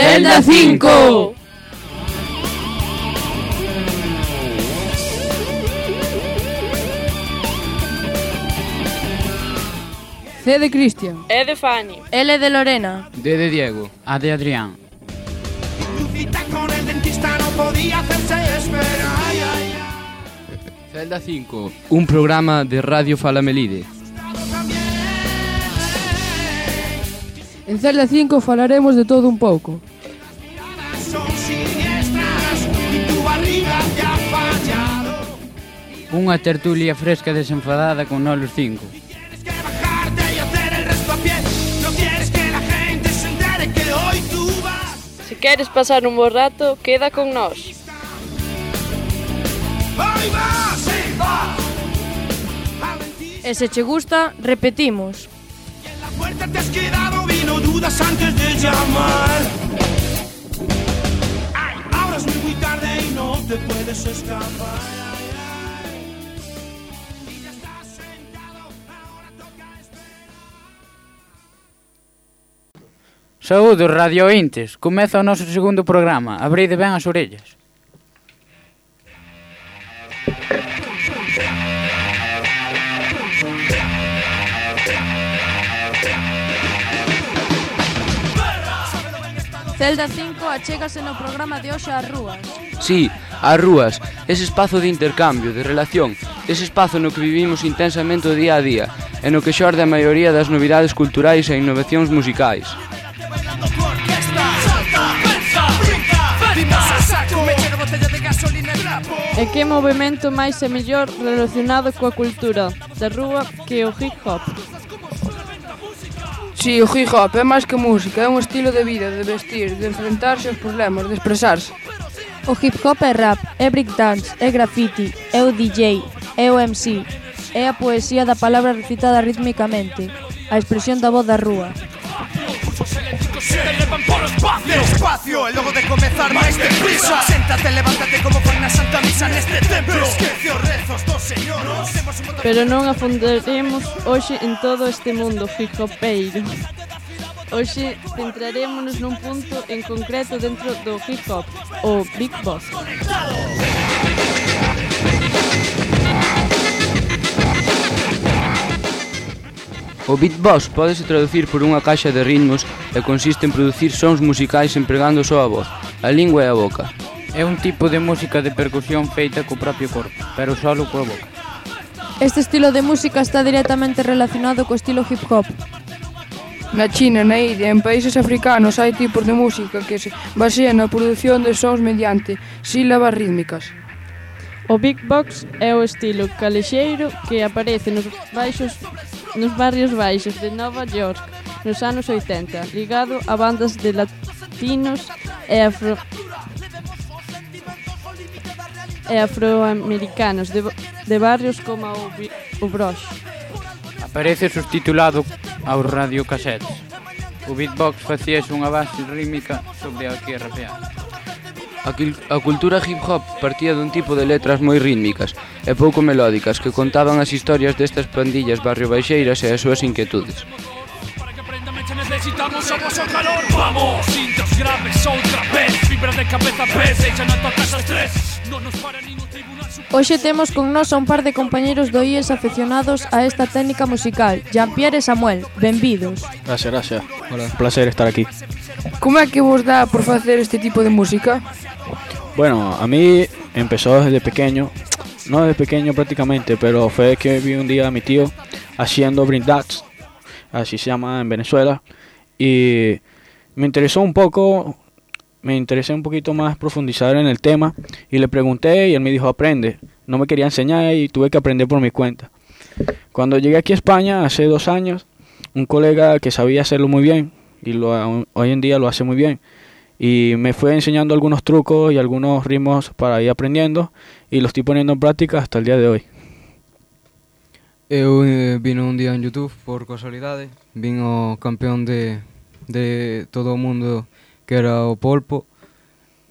Celda 5! C de Cristian. E de Fanny. L de Lorena. D de Diego. A de Adrián. Lucita con el dentista no podía hacerse esperar. Ay, ay, ay. Celda 5, un programa de Radio Falamelide. En Celda 5 falaremos de todo un pouco. Unha tertulia fresca desenfadada con nolos cinco. Se queres pasar un bo rato, queda con nós. E se che gusta, repetimos. Y en la puerta te has quedado, vino dudas antes de llamar. Ay, ahora es muy tarde y no te puedes escapar. Saúdos, radiointes. Comeza o noso segundo programa. Abride ben as orellas. Celda 5 achégase no programa de hoxe ás rúas. Sí, ás rúas, ese espazo de intercambio, de relación, ese espazo no que vivimos intensamente o día a día e no que xorde a maioría das novidades culturais e innovacións musicais. E que movimento máis e mellor relacionado coa cultura da rúa que o hip hop? Si, o hip hop é máis que música, é un estilo de vida, de vestir, de enfrentarse aos problemas, de expresarse. O hip hop é rap, é breakdance, é graffiti, é o DJ, é o MC, é a poesía da palabra recitada rítmicamente, a expresión da voz da rúa espacio. Espacio e logo de comezar máis deprisa Séntate, levántate como foi na Santa Misa neste templo. Esquecio rezos do Señor Pero non afondaremos hoxe en todo este mundo hipopeiro Hoxe centrarémonos nun punto en concreto dentro do hip hop, o Big Boss. O beatbox pódese traducir por unha caixa de ritmos e consiste en producir sons musicais empregando só a voz, a lingua e a boca. É un tipo de música de percusión feita co propio corpo, pero solo coa boca. Este estilo de música está directamente relacionado co estilo hip hop. Na China, na India e en países africanos hai tipos de música que se basean na produción de sons mediante sílabas rítmicas. O beatbox é o estilo calexeiro que aparece nos baixos nos barrios baixos de Nova York nos anos 80, ligado a bandas de latinos e afro e afroamericanos de, de barrios como o, o Brox. Aparece subtitulado aos radiocasetes. O beatbox facíase unha base rítmica sobre a que rapear. A cultura hip hop partía dun tipo de letras moi rítmicas e pouco melódicas que contaban as historias destas pandillas barrio baixeiras e as súas inquietudes. Necesitamos somos o calor, vamos, cintas graves outra vez, fibra de cabeza pese, xa na tua casa estrés, non nos para ningún Hoxe temos con nós a un par de compañeiros do IES afeccionados a esta técnica musical, Jean-Pierre e Samuel, benvidos. Gracias, gracias. Hola. Un placer estar aquí. Como é que vos dá por facer este tipo de música? Bueno, a mí empezó desde pequeño, no desde pequeño prácticamente, pero fue que vi un día a mi tío haciendo brindats, así se llama en Venezuela, y me interesó un poco, me interesé un poquito más profundizar en el tema y le pregunté y él me dijo aprende, no me quería enseñar y tuve que aprender por mi cuenta. Cuando llegué aquí a España hace dos años, un colega que sabía hacerlo muy bien y lo, hoy en día lo hace muy bien y me fue enseñando algunos trucos y algunos ritmos para ir aprendiendo y los estoy poniendo en práctica hasta el día de hoy. Eu eh, vino un día en Youtube por casualidade, vin o campeón de, de todo o mundo que era o Polpo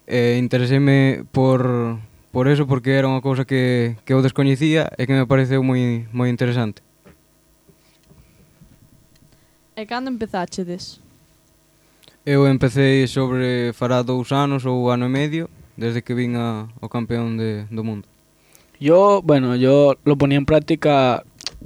e eh, intereséme por, por eso porque era unha cousa que, que eu descoñecía e que me pareceu moi, moi interesante. E cando empezaxedes? Eu empecé sobre fará dous anos ou ano e medio, desde que vin a, o campeón de, do mundo. Yo, bueno, yo lo ponía en práctica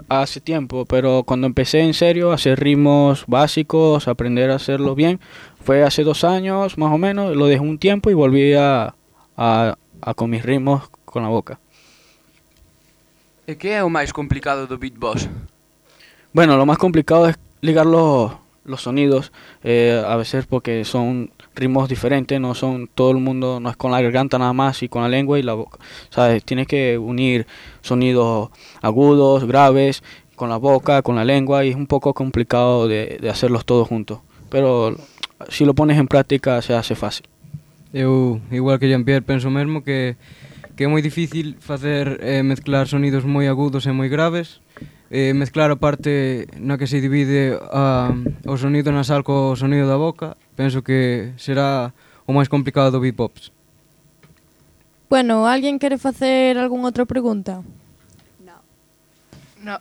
hace tiempo, pero cuando empecé en serio a hacer ritmos básicos, aprender a hacerlo bien, fue hace dos años más o menos, lo dejé un tiempo y volví a, a, a con mis ritmos con la boca. E que é o máis complicado do beatbox? Bueno, lo más complicado es ligar los, los sonidos, eh, a veces porque son ritmos diferentes, no son todo el mundo, no es con la garganta nada más y con la lengua y la boca. ¿Sabes? Tienes que unir sonidos agudos, graves, con la boca, con la lengua y es un poco complicado de, hacerlos todos juntos. Pero si lo pones en práctica se hace fácil. Eu, igual que Jean-Pierre, penso mesmo que, que é moi difícil facer eh, mezclar sonidos moi agudos e moi graves, eh, mezclar a parte na que se divide a, o sonido nasal co sonido da boca, penso que será o máis complicado do beatbox. Bueno, alguén quere facer algún outra pregunta? No. No.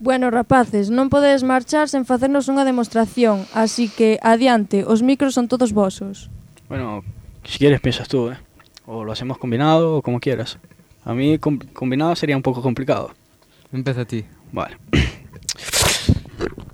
Bueno, rapaces, non podedes marchar sen facernos unha demostración, así que adiante, os micros son todos vosos. Bueno, si quieres piensas tú, ¿eh? O lo hacemos combinado o como quieras. A mí com combinado sería un poco complicado. Empieza ti. Vale.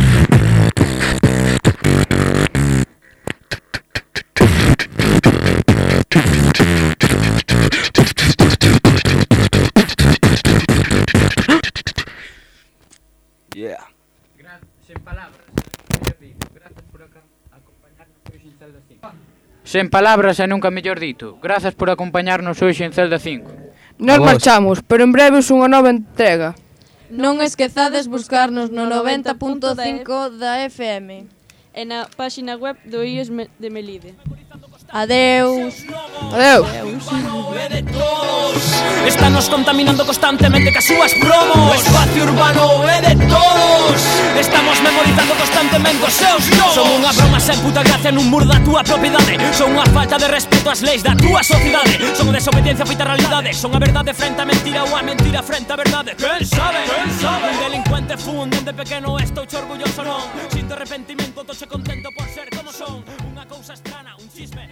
Sen palabras e nunca mellor dito. Grazas por acompañarnos hoxe en Celda 5. Nos marchamos, pero en breve unha nova entrega. Non esquezades buscarnos no 90.5 da FM e na páxina web do IES de Melide. Adeus. Adeus. Adeus. Estanos contaminando constantemente cas súas promos. O espacio urbano é de todos. Estamos memorizando constantemente os seus nomes. Son unha broma sen puta gracia nun muro da túa propiedade. Son unha falta de respeto ás leis da túa sociedade. Son a desobediencia feita a realidade. Son a verdade frente a mentira ou a mentira frente a verdade. Quen sabe? Quen sabe? Un delincuente fun dende pequeno estou orgulloso non. Sinto arrepentimento, toche contento por ser como son. Unha cousa extraña. racisme